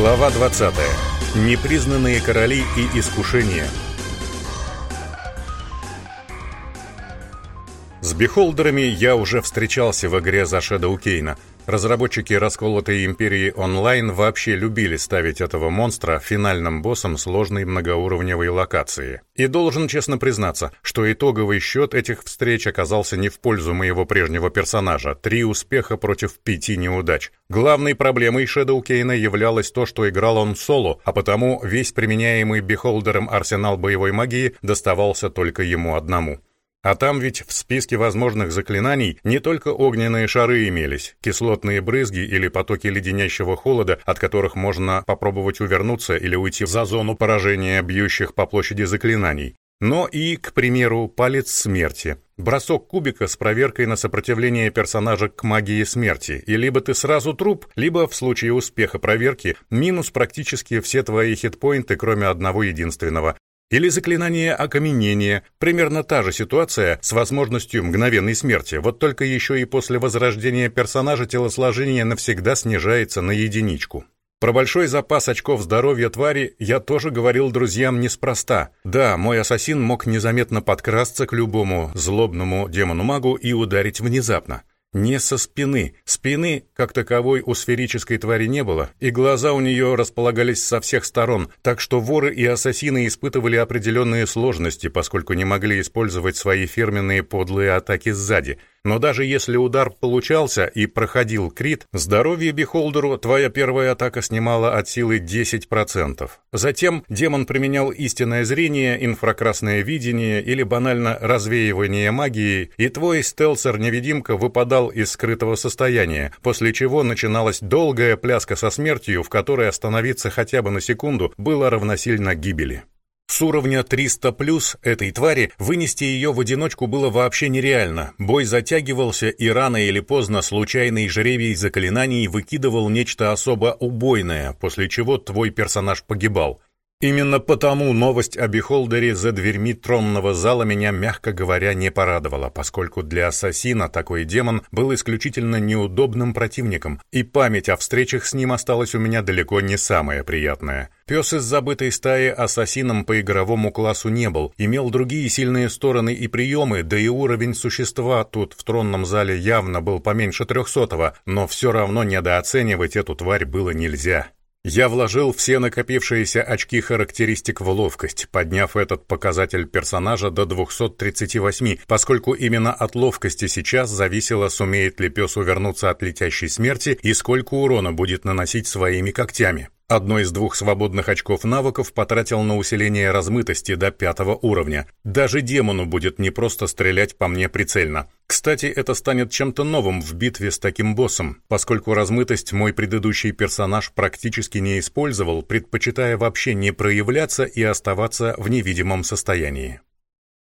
Глава 20. Непризнанные короли и искушения. С бихолдерами я уже встречался в игре за Shadow Кейна – Разработчики расколотой империи онлайн вообще любили ставить этого монстра финальным боссом сложной многоуровневой локации. И должен честно признаться, что итоговый счет этих встреч оказался не в пользу моего прежнего персонажа. Три успеха против пяти неудач. Главной проблемой Шэдоу Кейна являлось то, что играл он соло, а потому весь применяемый бихолдером арсенал боевой магии доставался только ему одному. А там ведь в списке возможных заклинаний не только огненные шары имелись, кислотные брызги или потоки леденящего холода, от которых можно попробовать увернуться или уйти за зону поражения бьющих по площади заклинаний. Но и, к примеру, палец смерти. Бросок кубика с проверкой на сопротивление персонажа к магии смерти. И либо ты сразу труп, либо, в случае успеха проверки, минус практически все твои хитпоинты, кроме одного единственного. Или заклинание окаменения, примерно та же ситуация с возможностью мгновенной смерти, вот только еще и после возрождения персонажа телосложение навсегда снижается на единичку. Про большой запас очков здоровья твари я тоже говорил друзьям неспроста. Да, мой ассасин мог незаметно подкрасться к любому злобному демону-магу и ударить внезапно. Не со спины. Спины, как таковой, у сферической твари не было, и глаза у нее располагались со всех сторон, так что воры и ассасины испытывали определенные сложности, поскольку не могли использовать свои фирменные подлые атаки сзади – но даже если удар получался и проходил крит, здоровья у Бихолдера твоя первая атака снимала от силы 10%. Затем демон применял истинное зрение, инфракрасное видение или банально развеивание магии, и твой стелсер-невидимка выпадал из скрытого состояния, после чего начиналась долгая пляска со смертью, в которой остановиться хотя бы на секунду было равносильно гибели. С уровня 300+, этой твари, вынести ее в одиночку было вообще нереально. Бой затягивался, и рано или поздно случайный жребий заклинаний выкидывал нечто особо убойное, после чего твой персонаж погибал. Именно потому новость о Бихолдере за дверьми тронного зала меня, мягко говоря, не порадовала, поскольку для ассасина такой демон был исключительно неудобным противником, и память о встречах с ним осталась у меня далеко не самая приятная. Пес из забытой стаи ассасином по игровому классу не был, имел другие сильные стороны и приемы, да и уровень существа тут в тронном зале явно был поменьше трехсотого, но все равно недооценивать эту тварь было нельзя. Я вложил все накопившиеся очки характеристик в ловкость, подняв этот показатель персонажа до 238, поскольку именно от ловкости сейчас зависело, сумеет ли пес увернуться от летящей смерти и сколько урона будет наносить своими когтями. Одно из двух свободных очков навыков потратил на усиление размытости до пятого уровня. Даже демону будет не просто стрелять по мне прицельно. Кстати, это станет чем-то новым в битве с таким боссом, поскольку размытость мой предыдущий персонаж практически не использовал, предпочитая вообще не проявляться и оставаться в невидимом состоянии.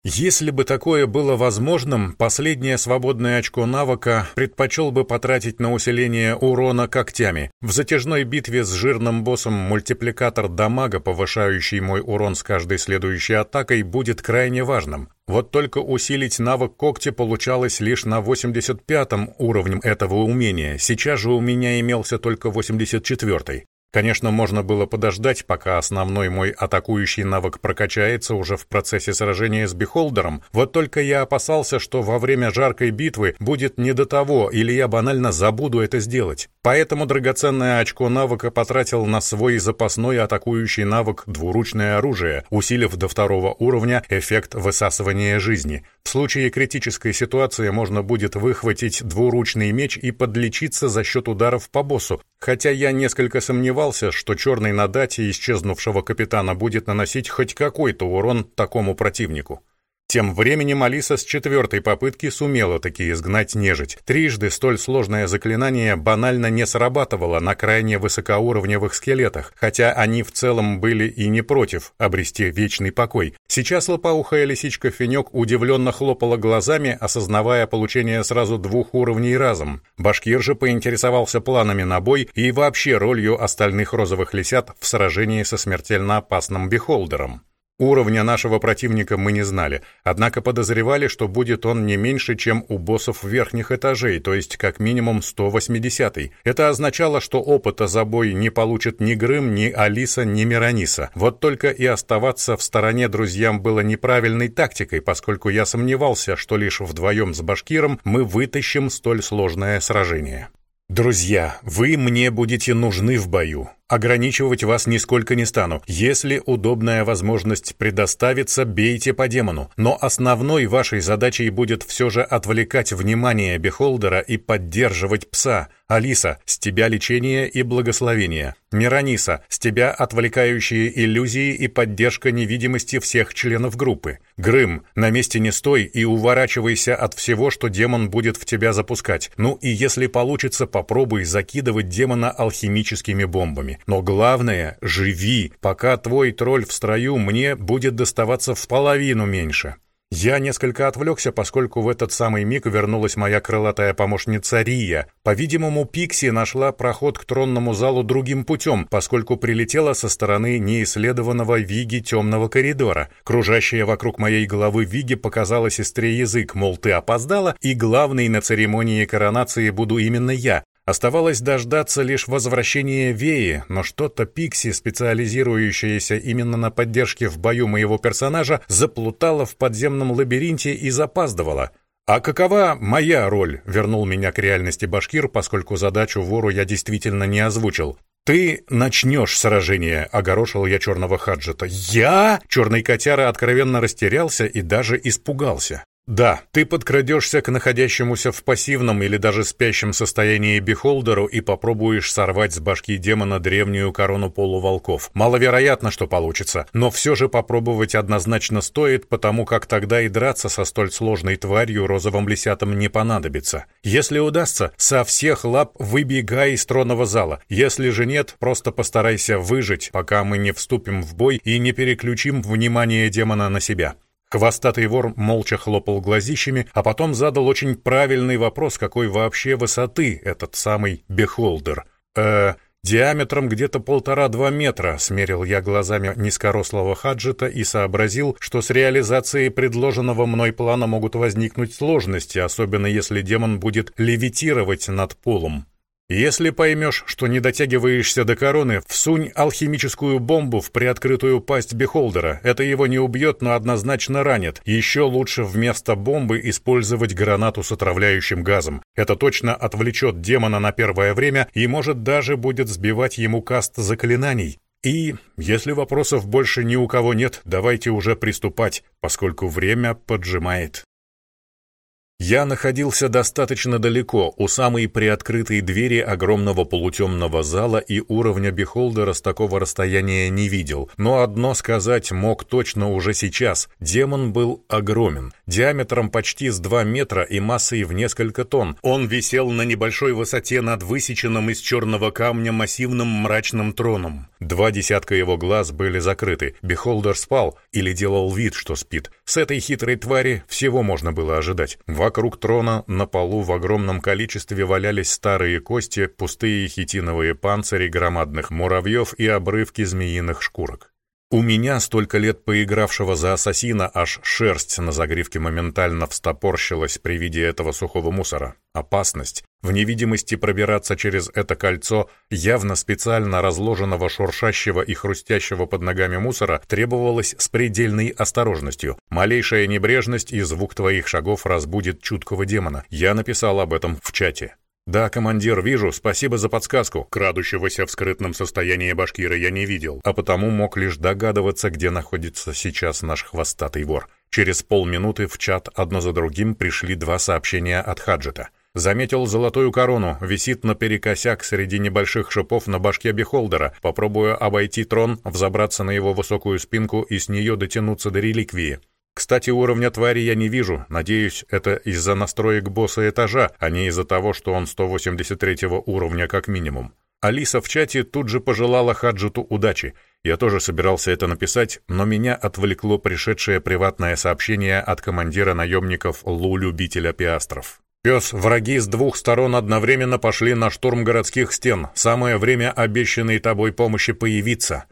Если бы такое было возможным, последнее свободное очко навыка предпочел бы потратить на усиление урона когтями. В затяжной битве с жирным боссом мультипликатор дамага, повышающий мой урон с каждой следующей атакой, будет крайне важным. Вот только усилить навык когти получалось лишь на 85-м уровне этого умения, сейчас же у меня имелся только 84-й. Конечно, можно было подождать, пока основной мой атакующий навык прокачается уже в процессе сражения с Бихолдером, вот только я опасался, что во время жаркой битвы будет не до того, или я банально забуду это сделать. Поэтому драгоценное очко навыка потратил на свой запасной атакующий навык «Двуручное оружие», усилив до второго уровня эффект высасывания жизни. В случае критической ситуации можно будет выхватить двуручный меч и подлечиться за счет ударов по боссу, хотя я несколько сомневался, что черный на дате исчезнувшего капитана будет наносить хоть какой-то урон такому противнику. Тем временем Алиса с четвертой попытки сумела таки изгнать нежить. Трижды столь сложное заклинание банально не срабатывало на крайне высокоуровневых скелетах, хотя они в целом были и не против обрести вечный покой. Сейчас лопоухая лисичка Фенек удивленно хлопала глазами, осознавая получение сразу двух уровней разом. Башкир же поинтересовался планами на бой и вообще ролью остальных розовых лисят в сражении со смертельно опасным бихолдером. Уровня нашего противника мы не знали, однако подозревали, что будет он не меньше, чем у боссов верхних этажей, то есть как минимум 180-й. Это означало, что опыта за бой не получит ни Грым, ни Алиса, ни Мирониса. Вот только и оставаться в стороне друзьям было неправильной тактикой, поскольку я сомневался, что лишь вдвоем с Башкиром мы вытащим столь сложное сражение. «Друзья, вы мне будете нужны в бою. Ограничивать вас нисколько не стану. Если удобная возможность предоставится, бейте по демону. Но основной вашей задачей будет все же отвлекать внимание Бехолдера и поддерживать пса. Алиса, с тебя лечение и благословение. Мирониса, с тебя отвлекающие иллюзии и поддержка невидимости всех членов группы. Грым, на месте не стой и уворачивайся от всего, что демон будет в тебя запускать. Ну и если получится, попробуй закидывать демона алхимическими бомбами. Но главное, живи, пока твой тролль в строю мне будет доставаться в половину меньше. Я несколько отвлекся, поскольку в этот самый миг вернулась моя крылатая помощница Рия. По-видимому, Пикси нашла проход к тронному залу другим путем, поскольку прилетела со стороны неисследованного Виги темного коридора. Кружащая вокруг моей головы Виги показала сестре язык, мол, ты опоздала, и главный на церемонии коронации буду именно я, Оставалось дождаться лишь возвращения Веи, но что-то Пикси, специализирующаяся именно на поддержке в бою моего персонажа, заплутала в подземном лабиринте и запаздывала. «А какова моя роль?» — вернул меня к реальности Башкир, поскольку задачу вору я действительно не озвучил. «Ты начнешь сражение», — огорошил я черного хаджета. «Я?» — черный котяра откровенно растерялся и даже испугался. Да, ты подкрадешься к находящемуся в пассивном или даже спящем состоянии бихолдеру и попробуешь сорвать с башки демона древнюю корону полуволков. Маловероятно, что получится, но все же попробовать однозначно стоит, потому как тогда и драться со столь сложной тварью розовым лисятам не понадобится. Если удастся, со всех лап выбегай из тронного зала. Если же нет, просто постарайся выжить, пока мы не вступим в бой и не переключим внимание демона на себя. Хвостатый вор молча хлопал глазищами, а потом задал очень правильный вопрос, какой вообще высоты этот самый бехолдер. «Э, диаметром где-то полтора-два метра», — смерил я глазами низкорослого Хаджита и сообразил, что с реализацией предложенного мной плана могут возникнуть сложности, особенно если демон будет левитировать над полом. Если поймешь, что не дотягиваешься до короны, всунь алхимическую бомбу в приоткрытую пасть Бехолдера. Это его не убьет, но однозначно ранит. Еще лучше вместо бомбы использовать гранату с отравляющим газом. Это точно отвлечет демона на первое время и, может, даже будет сбивать ему каст заклинаний. И, если вопросов больше ни у кого нет, давайте уже приступать, поскольку время поджимает. Я находился достаточно далеко, у самой приоткрытой двери огромного полутемного зала и уровня бихолдера с такого расстояния не видел. Но одно сказать мог точно уже сейчас. Демон был огромен, диаметром почти с 2 метра и массой в несколько тонн. Он висел на небольшой высоте над высеченным из черного камня массивным мрачным троном. Два десятка его глаз были закрыты. Бихолдер спал или делал вид, что спит. С этой хитрой твари всего можно было ожидать. Вокруг трона на полу в огромном количестве валялись старые кости, пустые хитиновые панцири громадных муравьев и обрывки змеиных шкурок. У меня, столько лет поигравшего за ассасина, аж шерсть на загривке моментально встопорщилась при виде этого сухого мусора. Опасность. В невидимости пробираться через это кольцо, явно специально разложенного шуршащего и хрустящего под ногами мусора, требовалось с предельной осторожностью. Малейшая небрежность и звук твоих шагов разбудит чуткого демона. Я написал об этом в чате. «Да, командир, вижу. Спасибо за подсказку. Крадущегося в скрытном состоянии башкира я не видел, а потому мог лишь догадываться, где находится сейчас наш хвостатый вор. Через полминуты в чат одно за другим пришли два сообщения от Хаджита. Заметил золотую корону, висит наперекосяк среди небольших шипов на башке Бихолдера. Попробую обойти трон, взобраться на его высокую спинку и с нее дотянуться до реликвии. Кстати, уровня твари я не вижу. Надеюсь, это из-за настроек босса этажа, а не из-за того, что он 183 уровня как минимум. Алиса в чате тут же пожелала Хаджиту удачи. Я тоже собирался это написать, но меня отвлекло пришедшее приватное сообщение от командира наемников Лу-любителя пиастров. «Пес, враги с двух сторон одновременно пошли на штурм городских стен. Самое время обещанной тобой помощи появиться».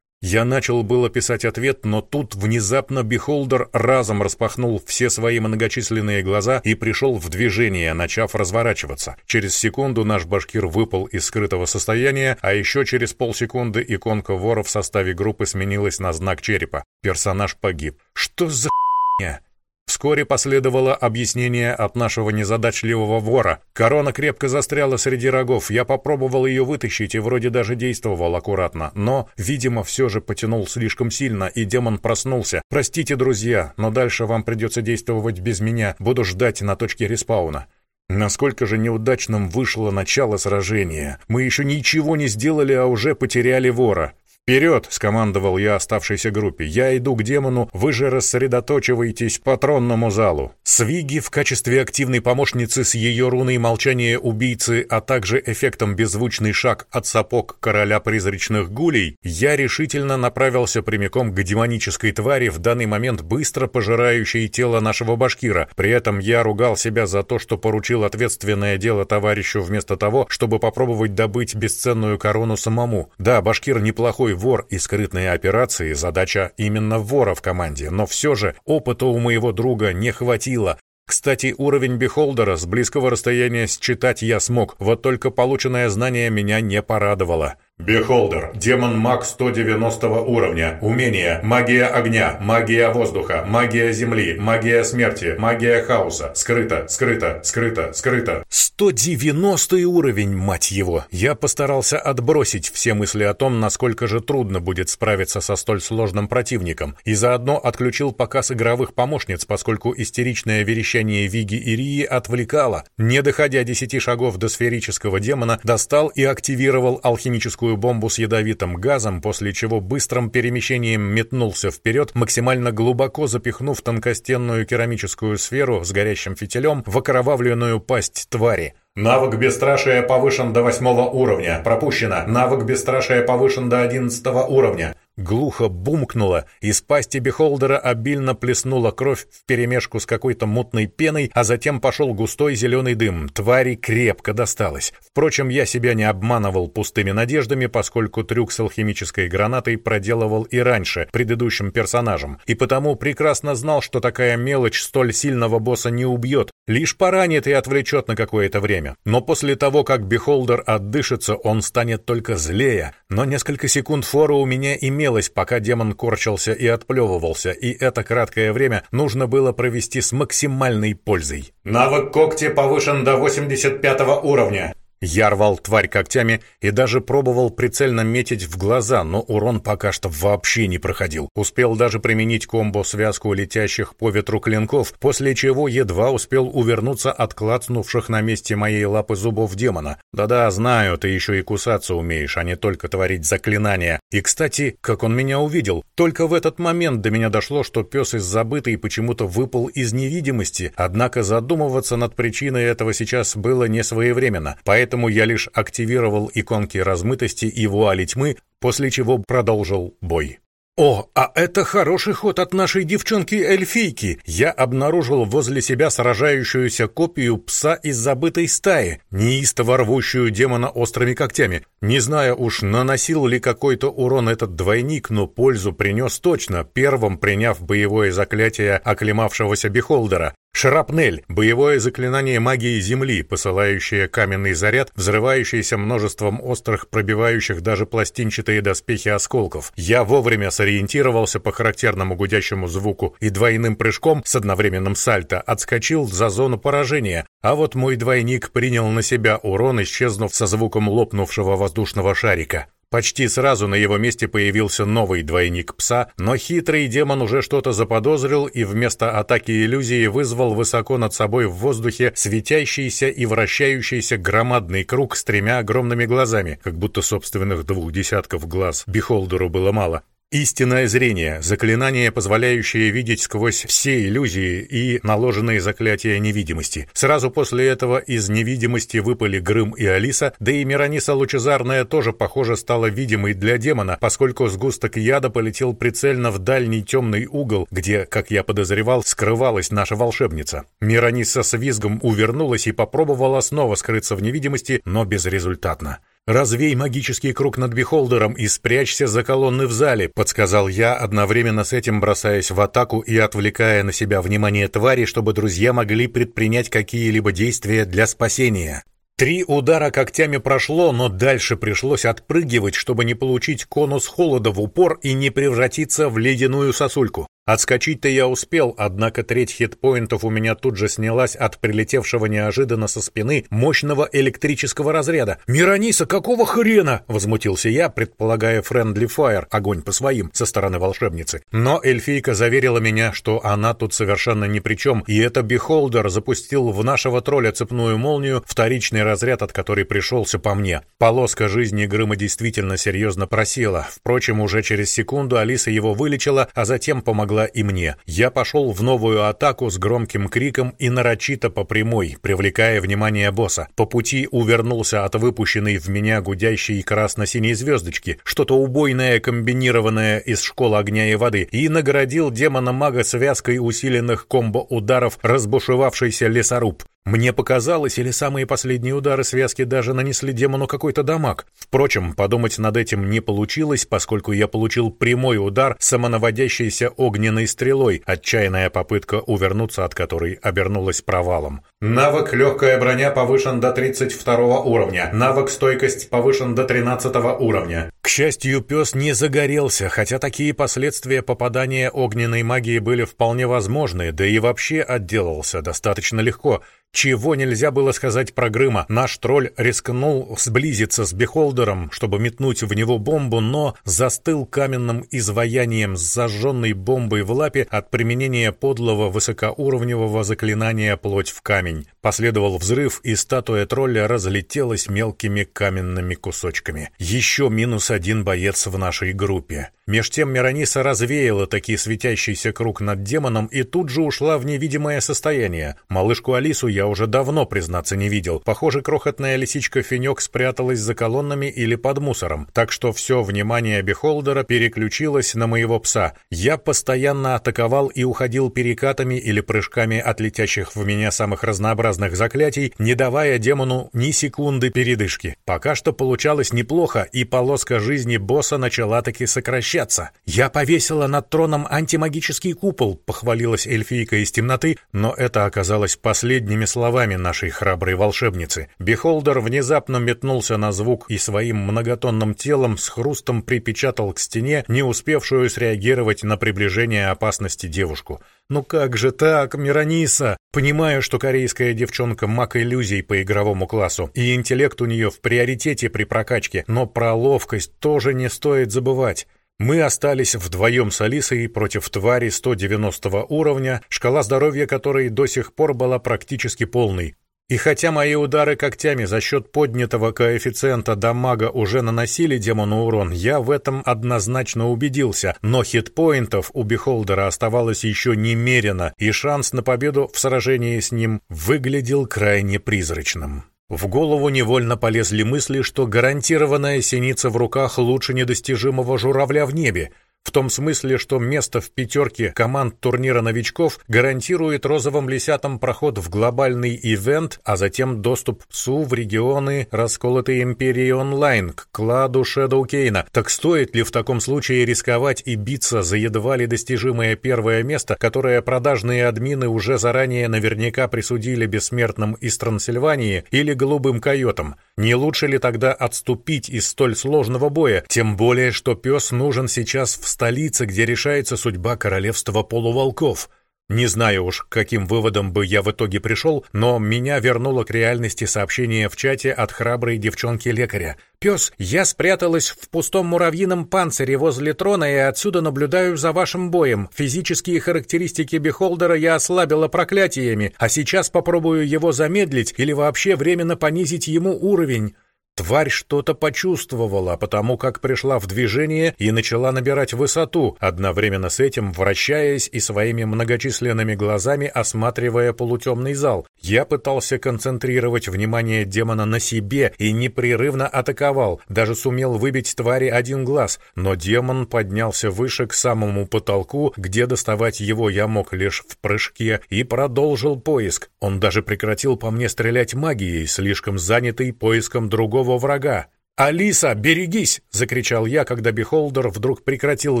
Я начал было писать ответ, но тут внезапно Бихолдер разом распахнул все свои многочисленные глаза и пришел в движение, начав разворачиваться. Через секунду наш башкир выпал из скрытого состояния, а еще через полсекунды иконка вора в составе группы сменилась на знак черепа. Персонаж погиб. Что за хуйня? Вскоре последовало объяснение от нашего незадачливого вора. Корона крепко застряла среди рогов. Я попробовал ее вытащить и вроде даже действовал аккуратно. Но, видимо, все же потянул слишком сильно, и демон проснулся. Простите, друзья, но дальше вам придется действовать без меня. Буду ждать на точке респауна. Насколько же неудачным вышло начало сражения. Мы еще ничего не сделали, а уже потеряли вора. «Вперед!» — скомандовал я оставшейся группе. «Я иду к демону, вы же рассредоточиваетесь по тронному залу». Свиги в качестве активной помощницы с ее руной молчания убийцы, а также эффектом беззвучный шаг от сапог короля призрачных гулей, я решительно направился прямиком к демонической твари, в данный момент быстро пожирающей тело нашего башкира. При этом я ругал себя за то, что поручил ответственное дело товарищу вместо того, чтобы попробовать добыть бесценную корону самому. Да, башкир неплохой Простой вор и скрытные операции – задача именно вора в команде, но все же опыта у моего друга не хватило. Кстати, уровень Бихолдера с близкого расстояния считать я смог, вот только полученное знание меня не порадовало. Бехолдер. Демон маг 190 уровня. Умение. Магия огня. Магия воздуха. Магия земли. Магия смерти. Магия хаоса. Скрыто. Скрыто. Скрыто. Скрыто. 190 уровень, мать его! Я постарался отбросить все мысли о том, насколько же трудно будет справиться со столь сложным противником, и заодно отключил показ игровых помощниц, поскольку истеричное верещание Виги и Рии отвлекало. Не доходя десяти шагов до сферического демона, достал и активировал алхимическую водяную бомбу с ядовитым газом, после чего быстрым перемещением метнулся вперед, максимально глубоко запихнув тонкостенную керамическую сферу с горящим фитилем в окровавленную пасть твари. Навык бесстрашия повышен до восьмого уровня. Пропущено. Навык бесстрашия повышен до одиннадцатого уровня. Глухо бумкнуло, из пасти бихолдера обильно плеснула кровь вперемешку с какой-то мутной пеной, а затем пошел густой зеленый дым. Твари крепко досталось. Впрочем, я себя не обманывал пустыми надеждами, поскольку трюк с алхимической гранатой проделывал и раньше, предыдущим персонажем, и потому прекрасно знал, что такая мелочь столь сильного босса не убьет, лишь поранит и отвлечет на какое-то время. Но после того, как бихолдер отдышится, он станет только злее. Но несколько секунд фора у меня имеется имелось, пока демон корчился и отплевывался, и это краткое время нужно было провести с максимальной пользой. Навык когти повышен до 85 уровня. Я рвал тварь когтями и даже пробовал прицельно метить в глаза, но урон пока что вообще не проходил. Успел даже применить комбо-связку летящих по ветру клинков, после чего едва успел увернуться от клацнувших на месте моей лапы зубов демона. Да-да, знаю, ты еще и кусаться умеешь, а не только творить заклинания. И, кстати, как он меня увидел? Только в этот момент до меня дошло, что пес из забытой почему-то выпал из невидимости, однако задумываться над причиной этого сейчас было не своевременно, поэтому поэтому я лишь активировал иконки размытости и вуали тьмы, после чего продолжил бой. «О, а это хороший ход от нашей девчонки-эльфийки! Я обнаружил возле себя сражающуюся копию пса из забытой стаи, неистово рвущую демона острыми когтями. Не знаю уж, наносил ли какой-то урон этот двойник, но пользу принес точно, первым приняв боевое заклятие оклемавшегося бихолдера. Шрапнель — боевое заклинание магии Земли, посылающее каменный заряд, взрывающийся множеством острых, пробивающих даже пластинчатые доспехи осколков. Я вовремя сориентировался по характерному гудящему звуку и двойным прыжком с одновременным сальто отскочил за зону поражения, а вот мой двойник принял на себя урон, исчезнув со звуком лопнувшего воздушного шарика. Почти сразу на его месте появился новый двойник пса, но хитрый демон уже что-то заподозрил и вместо атаки иллюзии вызвал высоко над собой в воздухе светящийся и вращающийся громадный круг с тремя огромными глазами, как будто собственных двух десятков глаз Бихолдеру было мало. Истинное зрение – заклинание, позволяющее видеть сквозь все иллюзии и наложенные заклятия невидимости. Сразу после этого из невидимости выпали Грым и Алиса, да и Мирониса Лучезарная тоже, похоже, стала видимой для демона, поскольку сгусток яда полетел прицельно в дальний темный угол, где, как я подозревал, скрывалась наша волшебница. Мирониса с визгом увернулась и попробовала снова скрыться в невидимости, но безрезультатно. «Развей магический круг над Бихолдером и спрячься за колонны в зале», — подсказал я, одновременно с этим бросаясь в атаку и отвлекая на себя внимание твари, чтобы друзья могли предпринять какие-либо действия для спасения. Три удара когтями прошло, но дальше пришлось отпрыгивать, чтобы не получить конус холода в упор и не превратиться в ледяную сосульку. Отскочить-то я успел, однако треть хитпоинтов у меня тут же снялась от прилетевшего неожиданно со спины мощного электрического разряда. «Мирониса, какого хрена?» — возмутился я, предполагая friendly fire, огонь по своим, со стороны волшебницы. Но эльфийка заверила меня, что она тут совершенно ни при чем, и это Бихолдер запустил в нашего тролля цепную молнию, вторичный разряд от которой пришелся по мне. Полоска жизни Грыма действительно серьезно просела. Впрочем, уже через секунду Алиса его вылечила, а затем помогла помогла и мне. Я пошел в новую атаку с громким криком и нарочито по прямой, привлекая внимание босса. По пути увернулся от выпущенной в меня гудящей красно-синей звездочки, что-то убойное, комбинированное из школы огня и воды, и наградил демона-мага связкой усиленных комбо-ударов разбушевавшийся лесоруб. Мне показалось, или самые последние удары связки даже нанесли демону какой-то дамаг. Впрочем, подумать над этим не получилось, поскольку я получил прямой удар самонаводящейся огненной стрелой, отчаянная попытка увернуться от которой обернулась провалом. Навык «Легкая броня» повышен до 32 уровня. Навык «Стойкость» повышен до 13 уровня. К счастью, пес не загорелся, хотя такие последствия попадания огненной магии были вполне возможны, да и вообще отделался достаточно легко – чего нельзя было сказать про Грыма. Наш тролль рискнул сблизиться с Бехолдером, чтобы метнуть в него бомбу, но застыл каменным изваянием с зажженной бомбой в лапе от применения подлого высокоуровневого заклинания «Плоть в камень». Последовал взрыв, и статуя тролля разлетелась мелкими каменными кусочками. Еще минус один боец в нашей группе. Меж тем Мирониса развеяла таки светящийся круг над демоном и тут же ушла в невидимое состояние. Малышку Алису я уже давно, признаться, не видел. Похоже, крохотная лисичка Финек спряталась за колоннами или под мусором, так что все внимание Бехолдера переключилось на моего пса. Я постоянно атаковал и уходил перекатами или прыжками от летящих в меня самых разнообразных заклятий, не давая демону ни секунды передышки. Пока что получалось неплохо, и полоска жизни босса начала таки сокращаться. Я повесила над троном антимагический купол, похвалилась эльфийка из темноты, но это оказалось последними словами нашей храброй волшебницы. Бихолдер внезапно метнулся на звук и своим многотонным телом с хрустом припечатал к стене, не успевшую среагировать на приближение опасности девушку. «Ну как же так, Мирониса?» Понимаю, что корейская девчонка маг иллюзий по игровому классу, и интеллект у нее в приоритете при прокачке, но про ловкость тоже не стоит забывать. Мы остались вдвоем с Алисой против твари 190 уровня, шкала здоровья которой до сих пор была практически полной. И хотя мои удары когтями за счет поднятого коэффициента дамага уже наносили демону урон, я в этом однозначно убедился, но хитпоинтов у Бихолдера оставалось еще немерено, и шанс на победу в сражении с ним выглядел крайне призрачным. В голову невольно полезли мысли, что гарантированная синица в руках лучше недостижимого журавля в небе, в том смысле, что место в пятерке команд турнира новичков гарантирует розовым лисятам проход в глобальный ивент, а затем доступ СУ в регионы расколотой империи онлайн к кладу Шэдоу Кейна. Так стоит ли в таком случае рисковать и биться за едва ли достижимое первое место, которое продажные админы уже заранее наверняка присудили бессмертным из Трансильвании или голубым койотам? Не лучше ли тогда отступить из столь сложного боя, тем более, что пес нужен сейчас в столице, где решается судьба королевства полуволков? Не знаю уж, к каким выводам бы я в итоге пришел, но меня вернуло к реальности сообщение в чате от храброй девчонки-лекаря. «Пес, я спряталась в пустом муравьином панцире возле трона и отсюда наблюдаю за вашим боем. Физические характеристики Бихолдера я ослабила проклятиями, а сейчас попробую его замедлить или вообще временно понизить ему уровень». Тварь что-то почувствовала, потому как пришла в движение и начала набирать высоту, одновременно с этим вращаясь и своими многочисленными глазами осматривая полутемный зал. Я пытался концентрировать внимание демона на себе и непрерывно атаковал, даже сумел выбить твари один глаз, но демон поднялся выше к самому потолку, где доставать его я мог лишь в прыжке, и продолжил поиск. Он даже прекратил по мне стрелять магией, слишком занятый поиском другого врага. «Алиса, берегись!» — закричал я, когда Бихолдер вдруг прекратил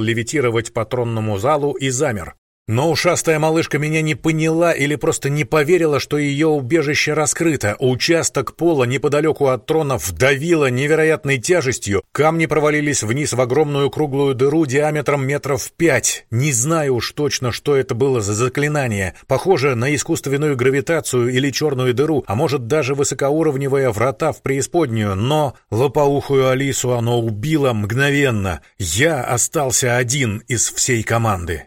левитировать по тронному залу и замер. Но ушастая малышка меня не поняла или просто не поверила, что ее убежище раскрыто. Участок пола неподалеку от трона вдавило невероятной тяжестью. Камни провалились вниз в огромную круглую дыру диаметром метров пять. Не знаю уж точно, что это было за заклинание. Похоже на искусственную гравитацию или черную дыру, а может даже высокоуровневые врата в преисподнюю. Но лопоухую Алису оно убило мгновенно. Я остался один из всей команды.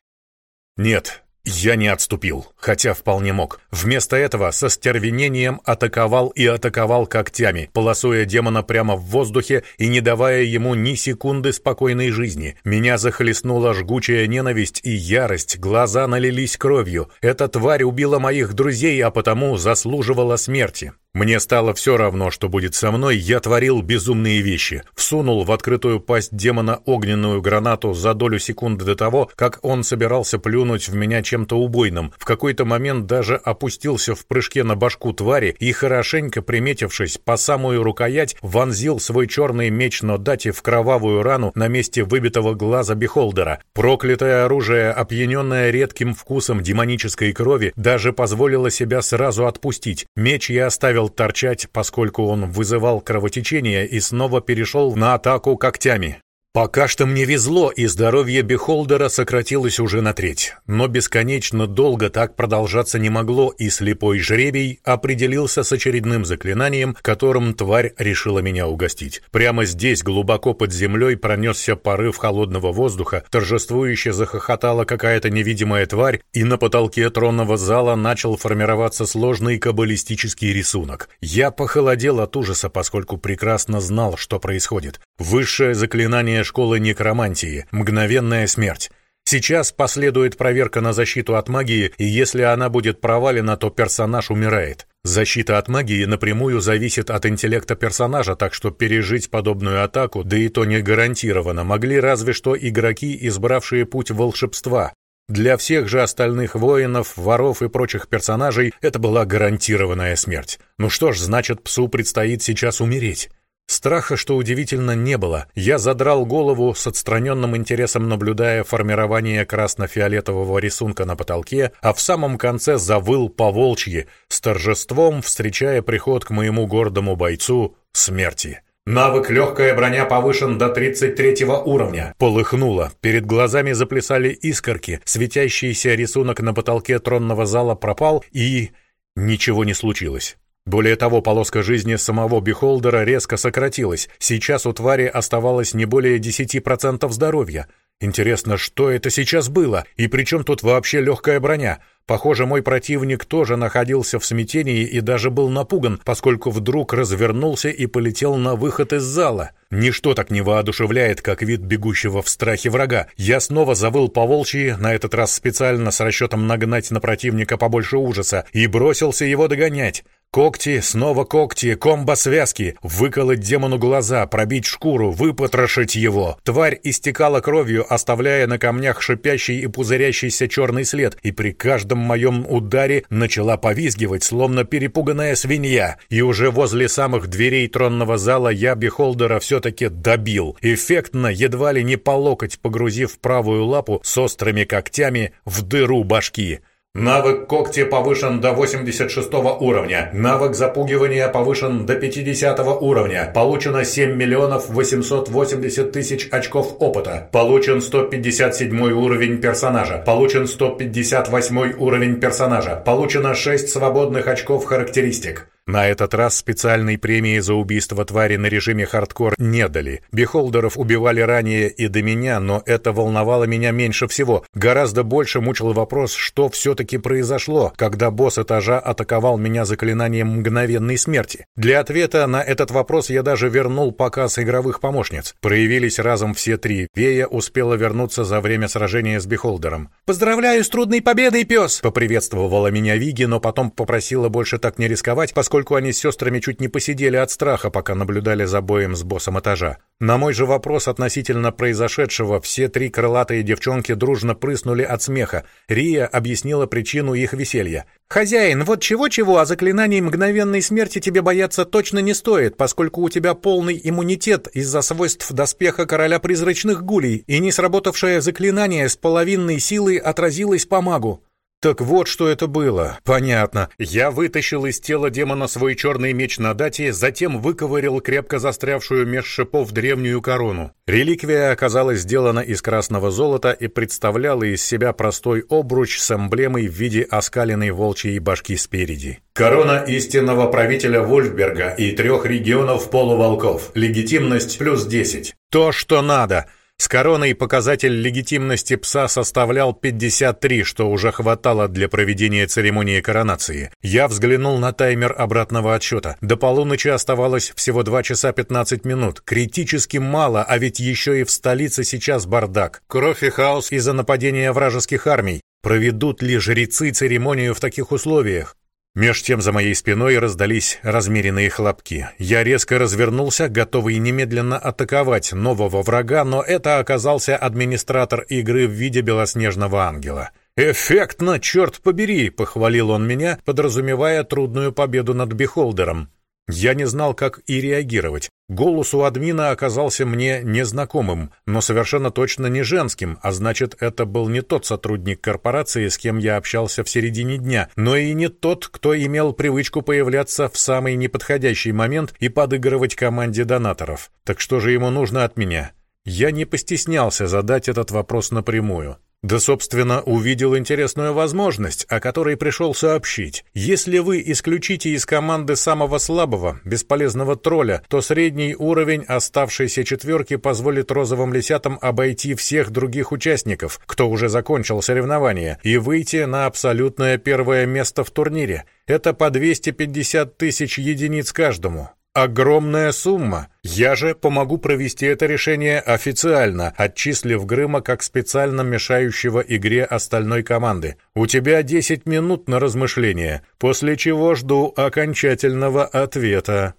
Нет, я не отступил, хотя вполне мог. Вместо этого со стервенением атаковал и атаковал когтями, полосуя демона прямо в воздухе и не давая ему ни секунды спокойной жизни. Меня захлестнула жгучая ненависть и ярость, глаза налились кровью. Эта тварь убила моих друзей, а потому заслуживала смерти. Мне стало все равно, что будет со мной, я творил безумные вещи. Всунул в открытую пасть демона огненную гранату за долю секунды до того, как он собирался плюнуть в меня чем-то убойным. В какой-то момент даже опустился в прыжке на башку твари и, хорошенько приметившись по самую рукоять, вонзил свой черный меч Нодати в кровавую рану на месте выбитого глаза Бихолдера. Проклятое оружие, опьяненное редким вкусом демонической крови, даже позволило себя сразу отпустить. Меч я оставил торчать, поскольку он вызывал кровотечение и снова перешел на атаку когтями. Пока что мне везло, и здоровье Бихолдера сократилось уже на треть. Но бесконечно долго так продолжаться не могло, и слепой жребий определился с очередным заклинанием, которым тварь решила меня угостить. Прямо здесь, глубоко под землей, пронесся порыв холодного воздуха, торжествующе захохотала какая-то невидимая тварь, и на потолке тронного зала начал формироваться сложный каббалистический рисунок. Я похолодел от ужаса, поскольку прекрасно знал, что происходит. Высшее заклинание школы некромантии, мгновенная смерть. Сейчас последует проверка на защиту от магии, и если она будет провалена, то персонаж умирает. Защита от магии напрямую зависит от интеллекта персонажа, так что пережить подобную атаку, да и то не гарантированно, могли разве что игроки, избравшие путь волшебства. Для всех же остальных воинов, воров и прочих персонажей это была гарантированная смерть. Ну что ж, значит, псу предстоит сейчас умереть. Страха, что удивительно, не было. Я задрал голову с отстраненным интересом, наблюдая формирование красно-фиолетового рисунка на потолке, а в самом конце завыл по-волчьи, с торжеством встречая приход к моему гордому бойцу смерти. Навык «Легкая броня» повышен до 33 уровня. Полыхнуло. Перед глазами заплясали искорки. Светящийся рисунок на потолке тронного зала пропал, и... Ничего не случилось. Более того, полоска жизни самого Бихолдера резко сократилась. Сейчас у твари оставалось не более 10% здоровья. Интересно, что это сейчас было? И при чем тут вообще легкая броня? Похоже, мой противник тоже находился в смятении и даже был напуган, поскольку вдруг развернулся и полетел на выход из зала. Ничто так не воодушевляет, как вид бегущего в страхе врага. Я снова завыл по волчьи, на этот раз специально с расчетом нагнать на противника побольше ужаса, и бросился его догонять. Когти, снова когти, комбо-связки, выколоть демону глаза, пробить шкуру, выпотрошить его. Тварь истекала кровью, оставляя на камнях шипящий и пузырящийся черный след, и при каждом моем ударе начала повизгивать, словно перепуганная свинья. И уже возле самых дверей тронного зала я Бихолдера все-таки добил, эффектно, едва ли не по локоть погрузив правую лапу с острыми когтями в дыру башки. Навык когти повышен до 86 уровня. Навык запугивания повышен до 50 уровня. Получено 7 миллионов 880 тысяч очков опыта. Получен 157 уровень персонажа. Получен 158 уровень персонажа. Получено 6 свободных очков характеристик. На этот раз специальной премии за убийство твари на режиме хардкор не дали. Бихолдеров убивали ранее и до меня, но это волновало меня меньше всего. Гораздо больше мучил вопрос, что все-таки произошло, когда босс этажа атаковал меня заклинанием мгновенной смерти. Для ответа на этот вопрос я даже вернул показ игровых помощниц. Проявились разом все три. Вея успела вернуться за время сражения с Бихолдером. «Поздравляю с трудной победой, пес!» — поприветствовала меня Виги, но потом попросила больше так не рисковать, поскольку поскольку они с сестрами чуть не поседели от страха, пока наблюдали за боем с боссом этажа. На мой же вопрос относительно произошедшего все три крылатые девчонки дружно прыснули от смеха. Рия объяснила причину их веселья. «Хозяин, вот чего-чего, а заклинаний мгновенной смерти тебе бояться точно не стоит, поскольку у тебя полный иммунитет из-за свойств доспеха короля призрачных гулей, и не сработавшее заклинание с половинной силой отразилось по магу. Так вот, что это было. Понятно. Я вытащил из тела демона свой черный меч на дате, затем выковырил крепко застрявшую меж шипов древнюю корону. Реликвия оказалась сделана из красного золота и представляла из себя простой обруч с эмблемой в виде оскаленной волчьей башки спереди. Корона истинного правителя Вольфберга и трех регионов полуволков. Легитимность плюс 10. То, что надо. С короной показатель легитимности пса составлял 53, что уже хватало для проведения церемонии коронации. Я взглянул на таймер обратного отсчета. До полуночи оставалось всего 2 часа 15 минут. Критически мало, а ведь еще и в столице сейчас бардак. Кровь и хаос из-за нападения вражеских армий. Проведут ли жрецы церемонию в таких условиях? Меж тем за моей спиной раздались размеренные хлопки. Я резко развернулся, готовый немедленно атаковать нового врага, но это оказался администратор игры в виде белоснежного ангела. «Эффектно, черт побери!» — похвалил он меня, подразумевая трудную победу над Бихолдером. Я не знал, как и реагировать. Голос у админа оказался мне незнакомым, но совершенно точно не женским, а значит, это был не тот сотрудник корпорации, с кем я общался в середине дня, но и не тот, кто имел привычку появляться в самый неподходящий момент и подыгрывать команде донаторов. Так что же ему нужно от меня? Я не постеснялся задать этот вопрос напрямую. Да, собственно, увидел интересную возможность, о которой пришел сообщить. Если вы исключите из команды самого слабого, бесполезного тролля, то средний уровень оставшейся четверки позволит розовым лисятам обойти всех других участников, кто уже закончил соревнование, и выйти на абсолютное первое место в турнире. Это по 250 тысяч единиц каждому. Огромная сумма. Я же помогу провести это решение официально, отчислив Грыма как специально мешающего игре остальной команды. У тебя 10 минут на размышление, после чего жду окончательного ответа.